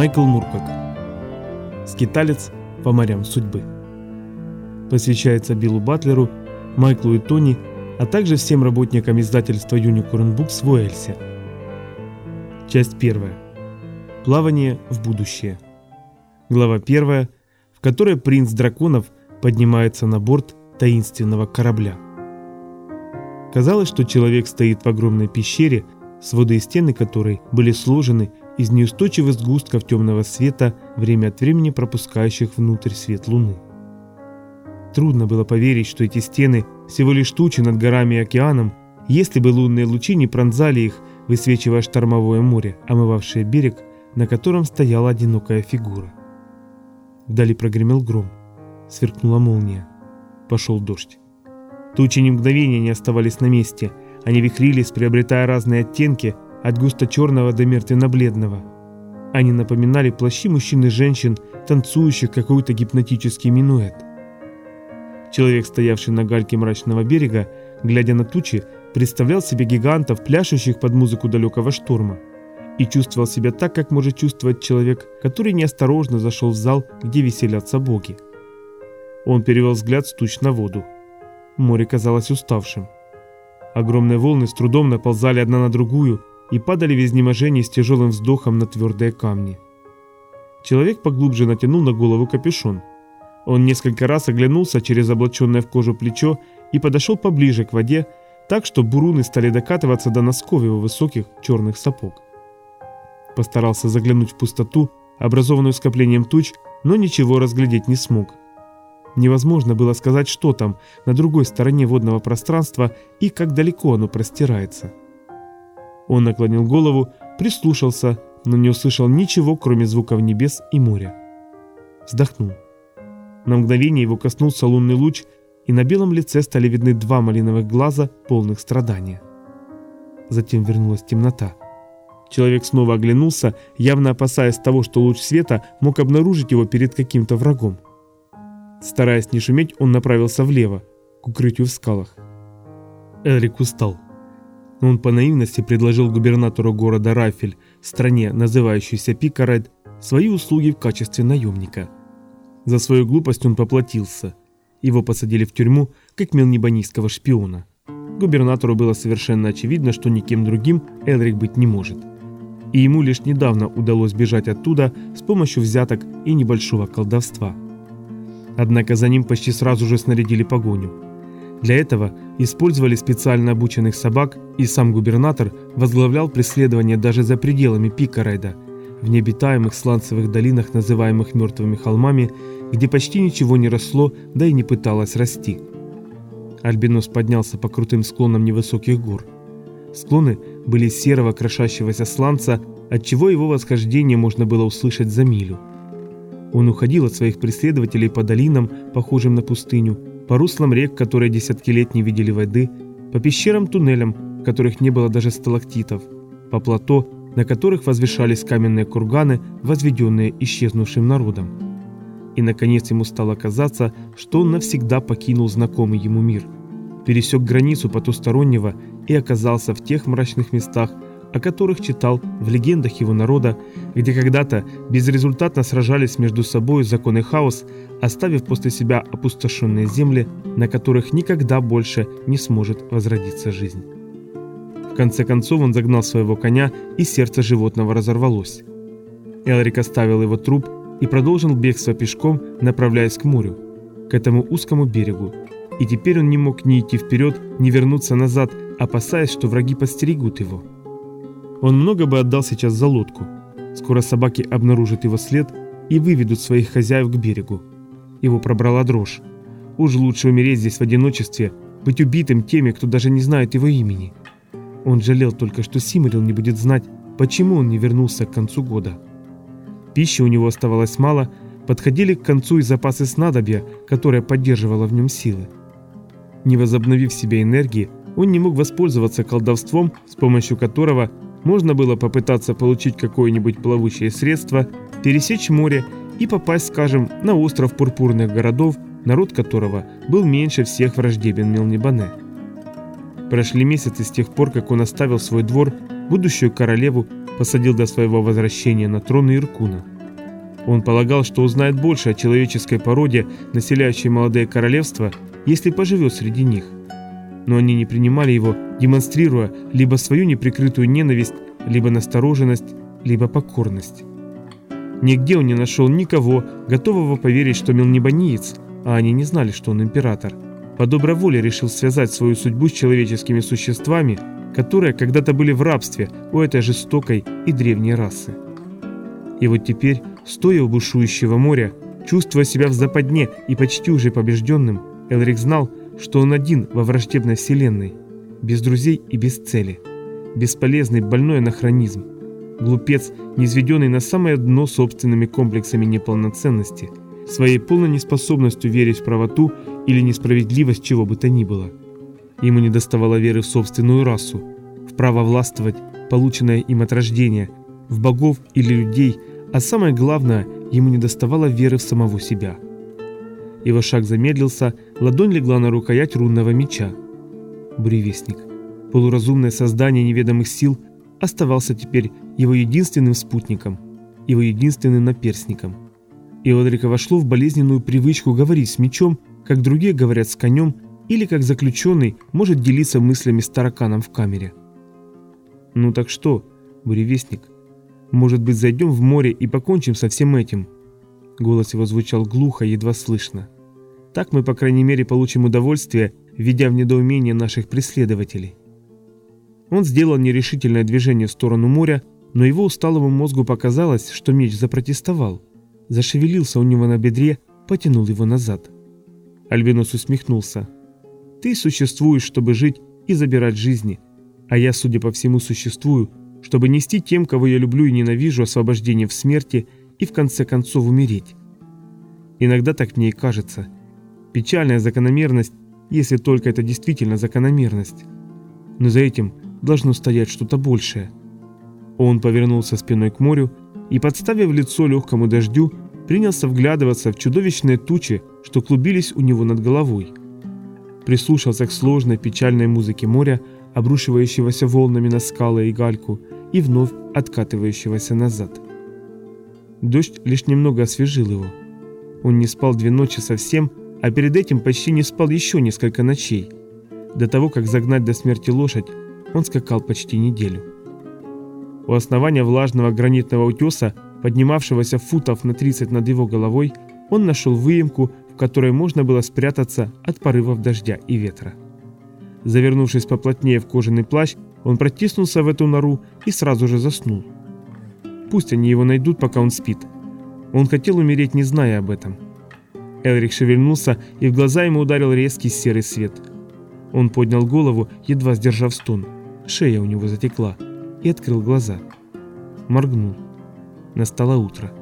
Майкл Муркак. Скиталец по морям судьбы. Посвящается Биллу Батлеру, Майклу и Тони, а также всем работникам издательства Unicorn Books в Уэльсе. Часть первая. Плавание в будущее. Глава первая, в которой принц драконов поднимается на борт таинственного корабля. Казалось, что человек стоит в огромной пещере, своды и стены которой были сложены из неустойчивых сгустков темного света, время от времени пропускающих внутрь свет луны. Трудно было поверить, что эти стены всего лишь тучи над горами и океаном, если бы лунные лучи не пронзали их, высвечивая штормовое море, омывавшее берег, на котором стояла одинокая фигура. Вдали прогремел гром, сверкнула молния. Пошел дождь. Тучи ни мгновения не оставались на месте, они вихрились, приобретая разные оттенки, от густо-черного до мертвенно-бледного. Они напоминали плащи мужчин и женщин, танцующих какой-то гипнотический минуэт. Человек, стоявший на гальке мрачного берега, глядя на тучи, представлял себе гигантов, пляшущих под музыку далекого шторма, и чувствовал себя так, как может чувствовать человек, который неосторожно зашел в зал, где веселятся боги. Он перевел взгляд с туч на воду. Море казалось уставшим. Огромные волны с трудом наползали одна на другую, и падали в изнеможении с тяжелым вздохом на твердые камни. Человек поглубже натянул на голову капюшон. Он несколько раз оглянулся через облаченное в кожу плечо и подошел поближе к воде, так что буруны стали докатываться до носков его высоких черных сапог. Постарался заглянуть в пустоту, образованную скоплением туч, но ничего разглядеть не смог. Невозможно было сказать, что там, на другой стороне водного пространства и как далеко оно простирается. Он наклонил голову, прислушался, но не услышал ничего, кроме звуков небес и моря. Вздохнул. На мгновение его коснулся лунный луч, и на белом лице стали видны два малиновых глаза, полных страдания. Затем вернулась темнота. Человек снова оглянулся, явно опасаясь того, что луч света мог обнаружить его перед каким-то врагом. Стараясь не шуметь, он направился влево, к укрытию в скалах. Эрик устал. Он по наивности предложил губернатору города Рафель, стране, называющейся Пикаред, свои услуги в качестве наемника. За свою глупость он поплатился. Его посадили в тюрьму, как мелнебанийского шпиона. Губернатору было совершенно очевидно, что никем другим Элрик быть не может. И ему лишь недавно удалось бежать оттуда с помощью взяток и небольшого колдовства. Однако за ним почти сразу же снарядили погоню. Для этого использовали специально обученных собак, и сам губернатор возглавлял преследование даже за пределами Пикарайда, в необитаемых сланцевых долинах, называемых мертвыми холмами, где почти ничего не росло, да и не пыталось расти. Альбинос поднялся по крутым склонам невысоких гор. Склоны были серого крошащегося сланца, отчего его восхождение можно было услышать за милю. Он уходил от своих преследователей по долинам, похожим на пустыню, по руслам рек, которые десятки лет не видели воды, по пещерам-туннелям, в которых не было даже сталактитов, по плато, на которых возвышались каменные курганы, возведенные исчезнувшим народом. И, наконец, ему стало казаться, что он навсегда покинул знакомый ему мир, пересек границу потустороннего и оказался в тех мрачных местах, о которых читал в легендах его народа, где когда-то безрезультатно сражались между собой закон и хаос, оставив после себя опустошенные земли, на которых никогда больше не сможет возродиться жизнь. В конце концов он загнал своего коня, и сердце животного разорвалось. Элрик оставил его труп и продолжил бегство пешком, направляясь к морю, к этому узкому берегу. И теперь он не мог ни идти вперед, ни вернуться назад, опасаясь, что враги постерегут его. Он много бы отдал сейчас за лодку. Скоро собаки обнаружат его след и выведут своих хозяев к берегу. Его пробрала дрожь. Уж лучше умереть здесь в одиночестве, быть убитым теми, кто даже не знает его имени. Он жалел только, что Симарил не будет знать, почему он не вернулся к концу года. Пищи у него оставалось мало, подходили к концу и запасы снадобья, которое поддерживало в нем силы. Не возобновив себе энергии, он не мог воспользоваться колдовством, с помощью которого можно было попытаться получить какое-нибудь плавучее средство, пересечь море и попасть, скажем, на остров пурпурных городов, народ которого был меньше всех враждебен Мелнибане. Прошли месяцы с тех пор, как он оставил свой двор, будущую королеву, посадил до своего возвращения на трон Иркуна. Он полагал, что узнает больше о человеческой породе, населяющей молодые королевства, если поживет среди них. Но они не принимали его, демонстрируя либо свою неприкрытую ненависть, либо настороженность, либо покорность. Нигде он не нашел никого, готового поверить, что Мелнебаниец, а они не знали, что он император, по доброй воле решил связать свою судьбу с человеческими существами, которые когда-то были в рабстве у этой жестокой и древней расы. И вот теперь, стоя у бушующего моря, чувствуя себя в западне и почти уже побежденным, Элрик знал, что он один во враждебной вселенной, без друзей и без цели, бесполезный больной анахронизм, глупец, низведенный на самое дно собственными комплексами неполноценности, своей полной неспособностью верить в правоту или несправедливость чего бы то ни было. Ему не доставало веры в собственную расу, в право властвовать, полученное им от рождения, в богов или людей, а самое главное, ему не доставало веры в самого себя. Его шаг замедлился, ладонь легла на рукоять рунного меча. Буревестник, полуразумное создание неведомых сил, оставался теперь его единственным спутником, его единственным наперсником. И Одрика вошло в болезненную привычку говорить с мечом, как другие говорят с конем, или как заключенный может делиться мыслями с тараканом в камере. «Ну так что, буревестник, может быть зайдем в море и покончим со всем этим?» Голос его звучал глухо, едва слышно. «Так мы, по крайней мере, получим удовольствие, введя в недоумение наших преследователей». Он сделал нерешительное движение в сторону моря, но его усталому мозгу показалось, что меч запротестовал. Зашевелился у него на бедре, потянул его назад. Альбинос усмехнулся. «Ты существуешь, чтобы жить и забирать жизни, а я, судя по всему, существую, чтобы нести тем, кого я люблю и ненавижу, освобождение в смерти и в конце концов умереть. Иногда так мне и кажется. Печальная закономерность, если только это действительно закономерность. Но за этим должно стоять что-то большее». Он повернулся спиной к морю и, подставив лицо легкому дождю, принялся вглядываться в чудовищные тучи, что клубились у него над головой. Прислушался к сложной печальной музыке моря, обрушивающегося волнами на скалы и гальку, и вновь откатывающегося назад. Дождь лишь немного освежил его. Он не спал две ночи совсем, а перед этим почти не спал еще несколько ночей. До того, как загнать до смерти лошадь, он скакал почти неделю. У основания влажного гранитного утеса, поднимавшегося футов на 30 над его головой, он нашел выемку, в которой можно было спрятаться от порывов дождя и ветра. Завернувшись поплотнее в кожаный плащ, он протиснулся в эту нору и сразу же заснул. Пусть они его найдут, пока он спит. Он хотел умереть, не зная об этом. Элрик шевельнулся, и в глаза ему ударил резкий серый свет. Он поднял голову, едва сдержав стон. Шея у него затекла и открыл глаза. Моргнул. Настало утро.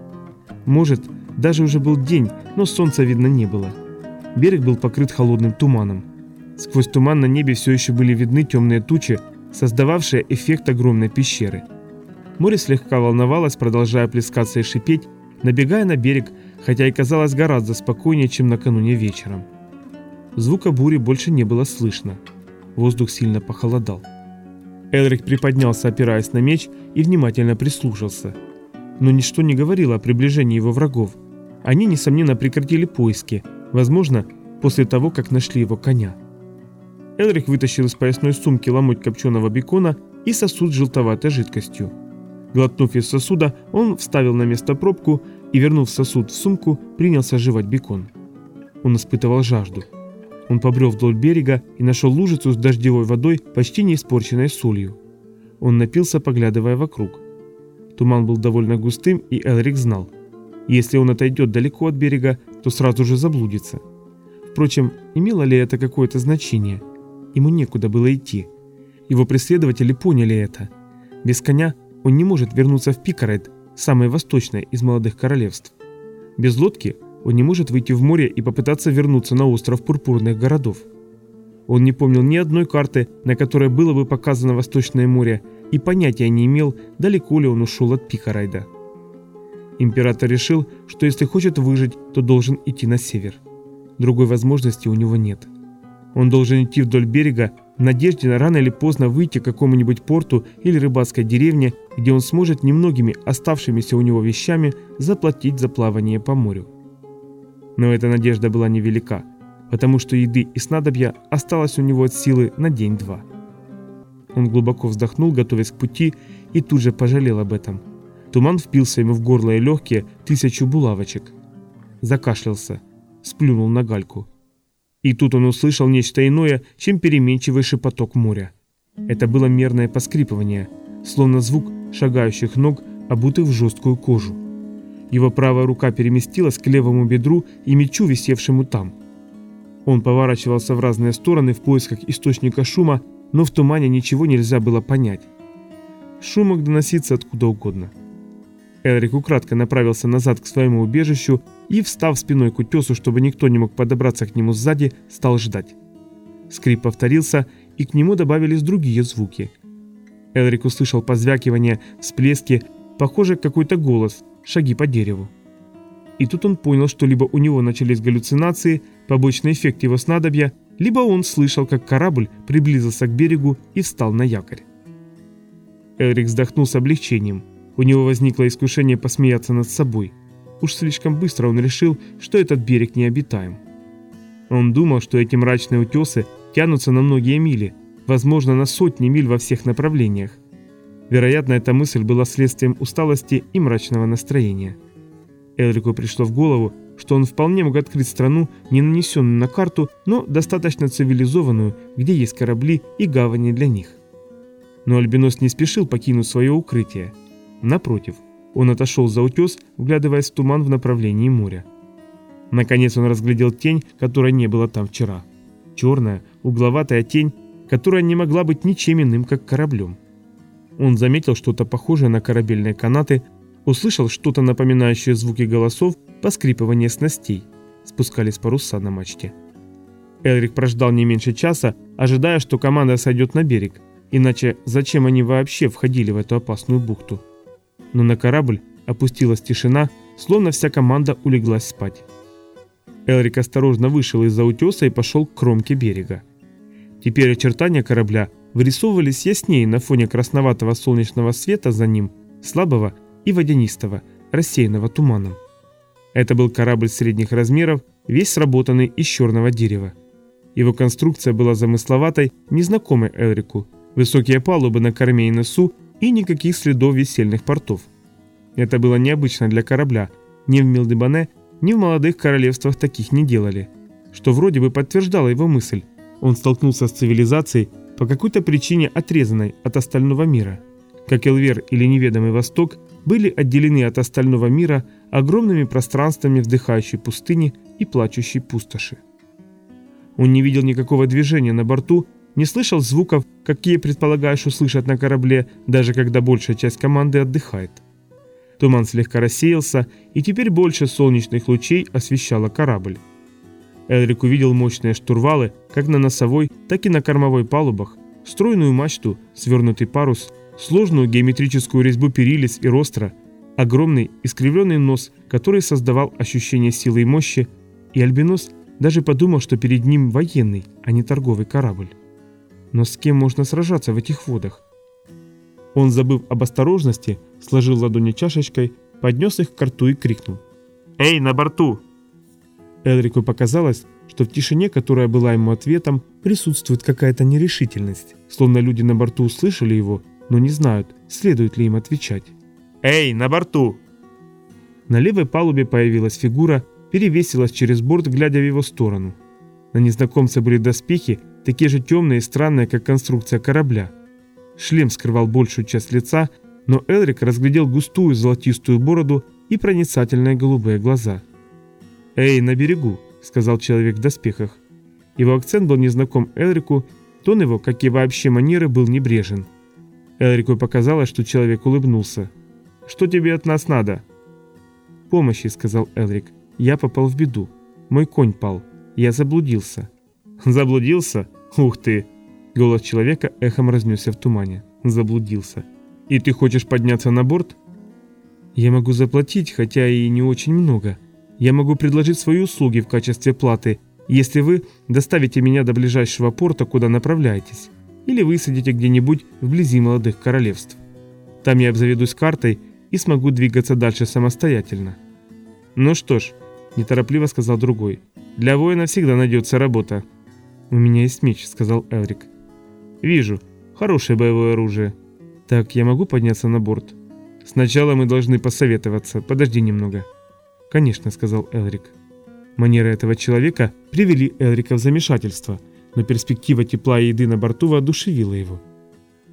Может, даже уже был день, но солнца видно не было. Берег был покрыт холодным туманом. Сквозь туман на небе все еще были видны темные тучи, создававшие эффект огромной пещеры. Море слегка волновалось, продолжая плескаться и шипеть, набегая на берег, хотя и казалось гораздо спокойнее, чем накануне вечером. Звука бури больше не было слышно. Воздух сильно похолодал. Элрик приподнялся, опираясь на меч, и внимательно прислушался. Но ничто не говорило о приближении его врагов. Они, несомненно, прекратили поиски, возможно, после того, как нашли его коня. Элрик вытащил из поясной сумки ломоть копченого бекона и сосуд с желтоватой жидкостью. Глотнув из сосуда, он вставил на место пробку и, вернув сосуд в сумку, принялся жевать бекон. Он испытывал жажду. Он побрел вдоль берега и нашел лужицу с дождевой водой, почти не испорченной солью. Он напился, поглядывая вокруг. Туман был довольно густым, и Элрик знал. Если он отойдет далеко от берега, то сразу же заблудится. Впрочем, имело ли это какое-то значение? Ему некуда было идти. Его преследователи поняли это. Без коня он не может вернуться в Пикарайт, самое восточное из молодых королевств. Без лодки он не может выйти в море и попытаться вернуться на остров пурпурных городов. Он не помнил ни одной карты, на которой было бы показано Восточное море, и понятия не имел, далеко ли он ушел от Пикарайда. Император решил, что если хочет выжить, то должен идти на север. Другой возможности у него нет. Он должен идти вдоль берега в надежде на рано или поздно выйти к какому-нибудь порту или рыбацкой деревне, где он сможет немногими оставшимися у него вещами заплатить за плавание по морю. Но эта надежда была невелика, потому что еды и снадобья осталось у него от силы на день-два. Он глубоко вздохнул, готовясь к пути, и тут же пожалел об этом. Туман впился ему в горло и легкие тысячу булавочек. Закашлялся, сплюнул на гальку. И тут он услышал нечто иное, чем переменчивый шепоток моря. Это было мерное поскрипывание, словно звук шагающих ног, обутых в жесткую кожу. Его правая рука переместилась к левому бедру и мечу, висевшему там. Он поворачивался в разные стороны в поисках источника шума, но в тумане ничего нельзя было понять. Шум мог доноситься откуда угодно. Элрик украдко направился назад к своему убежищу и, встав спиной к утесу, чтобы никто не мог подобраться к нему сзади, стал ждать. Скрип повторился, и к нему добавились другие звуки. Элрик услышал позвякивание, всплески, похоже, какой-то голос, шаги по дереву. И тут он понял, что либо у него начались галлюцинации, побочный эффект его снадобья, либо он слышал, как корабль приблизился к берегу и встал на якорь. Элрик вздохнул с облегчением. У него возникло искушение посмеяться над собой. Уж слишком быстро он решил, что этот берег необитаем. Он думал, что эти мрачные утесы тянутся на многие мили, возможно, на сотни миль во всех направлениях. Вероятно, эта мысль была следствием усталости и мрачного настроения. Элрику пришло в голову, что он вполне мог открыть страну, не нанесенную на карту, но достаточно цивилизованную, где есть корабли и гавани для них. Но Альбинос не спешил покинуть свое укрытие. Напротив, он отошел за утес, вглядываясь в туман в направлении моря. Наконец он разглядел тень, которой не было там вчера. Черная, угловатая тень, которая не могла быть ничем иным, как кораблем. Он заметил что-то похожее на корабельные канаты, услышал что-то напоминающее звуки голосов, поскрипывание снастей. Спускались паруса на мачте. Элрик прождал не меньше часа, ожидая, что команда сойдет на берег, иначе зачем они вообще входили в эту опасную бухту? Но на корабль опустилась тишина, словно вся команда улеглась спать. Элрик осторожно вышел из-за утеса и пошел к кромке берега. Теперь очертания корабля вырисовывались яснее на фоне красноватого солнечного света за ним, слабого и водянистого, рассеянного туманом. Это был корабль средних размеров, весь сработанный из черного дерева. Его конструкция была замысловатой, незнакомой Элрику. Высокие палубы на корме и носу и никаких следов весельных портов. Это было необычно для корабля. Ни в Милдебане, ни в молодых королевствах таких не делали. Что вроде бы подтверждало его мысль. Он столкнулся с цивилизацией по какой-то причине отрезанной от остального мира. Как Элвер или Неведомый Восток были отделены от остального мира огромными пространствами вдыхающей пустыни и плачущей пустоши. Он не видел никакого движения на борту, не слышал звуков, какие предполагаешь услышать на корабле, даже когда большая часть команды отдыхает. Туман слегка рассеялся, и теперь больше солнечных лучей освещало корабль. Элрик увидел мощные штурвалы, как на носовой, так и на кормовой палубах, стройную мачту, свернутый парус, сложную геометрическую резьбу перилец и ростра, огромный искривленный нос, который создавал ощущение силы и мощи, и Альбинос даже подумал, что перед ним военный, а не торговый корабль. Но с кем можно сражаться в этих водах? Он, забыв об осторожности, сложил ладони чашечкой, поднес их к рту и крикнул. «Эй, на борту! Элрику показалось, что в тишине, которая была ему ответом, присутствует какая-то нерешительность, словно люди на борту услышали его, но не знают, следует ли им отвечать. «Эй, на борту!» На левой палубе появилась фигура, перевесилась через борт, глядя в его сторону. На незнакомце были доспехи, такие же темные и странные, как конструкция корабля. Шлем скрывал большую часть лица, но Элрик разглядел густую золотистую бороду и проницательные голубые глаза – «Эй, на берегу», — сказал человек в доспехах. Его акцент был незнаком Элрику, тон его, как и вообще манеры, был небрежен. Элрику показалось, что человек улыбнулся. «Что тебе от нас надо?» «Помощи», — сказал Элрик. «Я попал в беду. Мой конь пал. Я заблудился». «Заблудился? Ух ты!» Голос человека эхом разнесся в тумане. «Заблудился. И ты хочешь подняться на борт?» «Я могу заплатить, хотя и не очень много», я могу предложить свои услуги в качестве платы, если вы доставите меня до ближайшего порта, куда направляетесь, или высадите где-нибудь вблизи молодых королевств. Там я обзаведусь картой и смогу двигаться дальше самостоятельно. Ну что ж, неторопливо сказал другой. Для воина всегда найдется работа. У меня есть меч, сказал Элрик. Вижу. Хорошее боевое оружие. Так, я могу подняться на борт? Сначала мы должны посоветоваться. Подожди немного. Конечно, сказал Элрик. Манеры этого человека привели Элрика в замешательство, но перспектива тепла и еды на борту воодушевила его.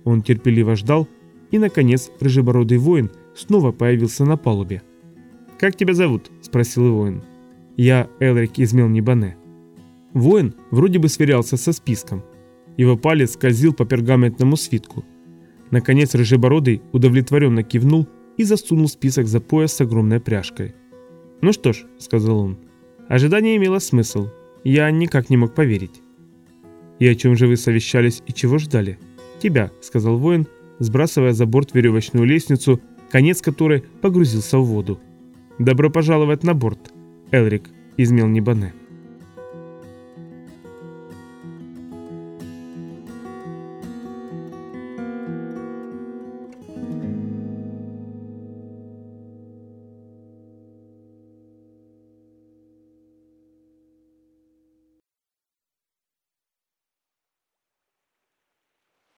Он терпеливо ждал, и, наконец, рыжебородый воин снова появился на палубе. «Как тебя зовут?» – спросил воин. «Я Элрик из Мелнибане». Воин вроде бы сверялся со списком. Его палец скользил по пергаментному свитку. Наконец Рыжебородый удовлетворенно кивнул и засунул список за пояс с огромной пряжкой. «Ну что ж», — сказал он, — «ожидание имело смысл. Я никак не мог поверить». «И о чем же вы совещались и чего ждали?» «Тебя», — сказал воин, сбрасывая за борт веревочную лестницу, конец которой погрузился в воду. «Добро пожаловать на борт, Элрик из Мелнибане».